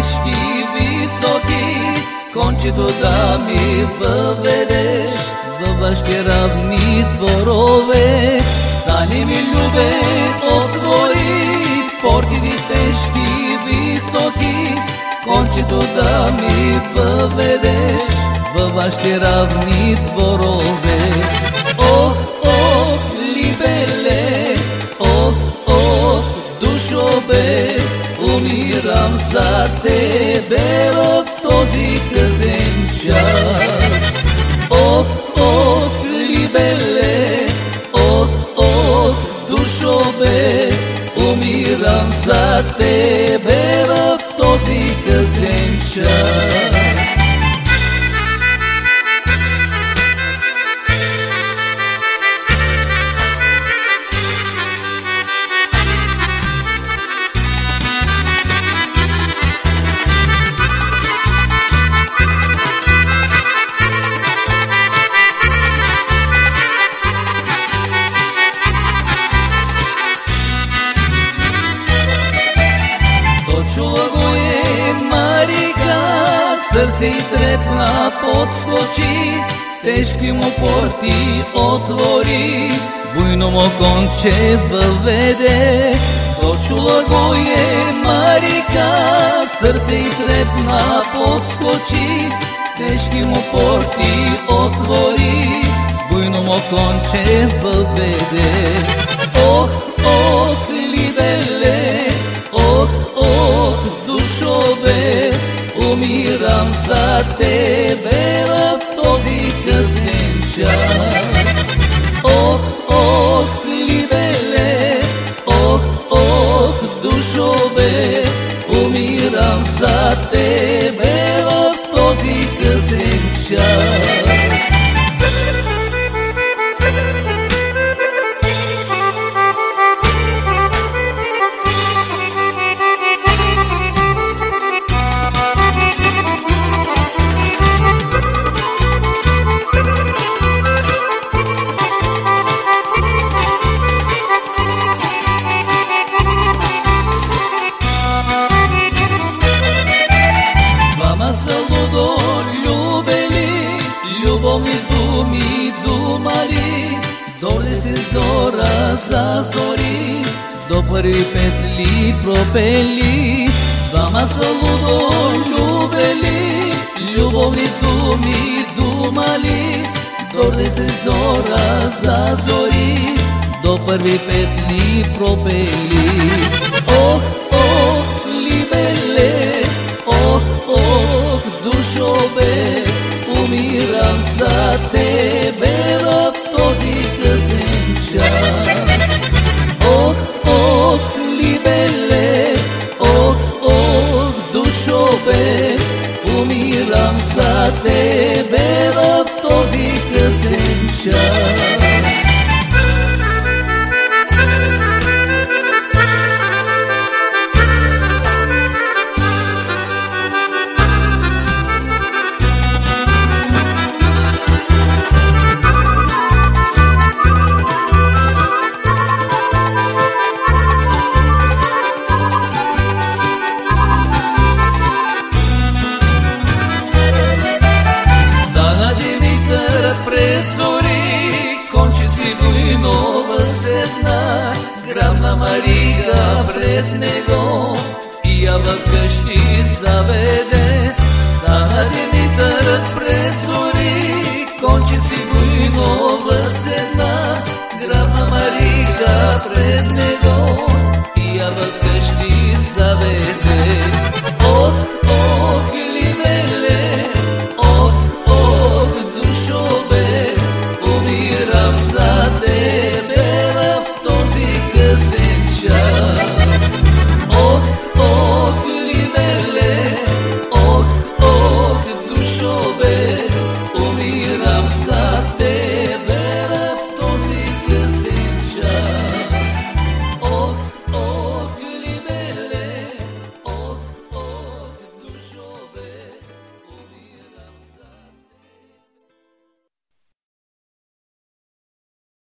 портите тежки и високи, кончето да ми въведеш във вашите равни дворове. Стани ми любе, отвори портите тежки високи, кончето да ми въведеш във вашите равни дворове. Тебе в този късен час. Ох, ох, либеле, ох, ох, душо бе, умирам за тебе в този късен час. Сърце и трепна подскочи, тежки му порти отвори, буйно му конче въведе. То чула го е Марика, сърце и трепна подскочи, тежки му порти отвори, буйно му конче въведе. Ох, ох, Лудо любели, любовни думи думали, доле се зора за зори, до първи петли пропели. Двама са лудо любели, любовни думи думали, доле се зора за зори, до първи петли пропели. Ох, умирам за буйнова седна, грамна Марига пред него и я в къщи заведе. Стана Димитър пред зори, кончици буйнова седна, грамна Марига пред него и я в къщи заведе.